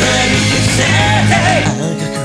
Let me say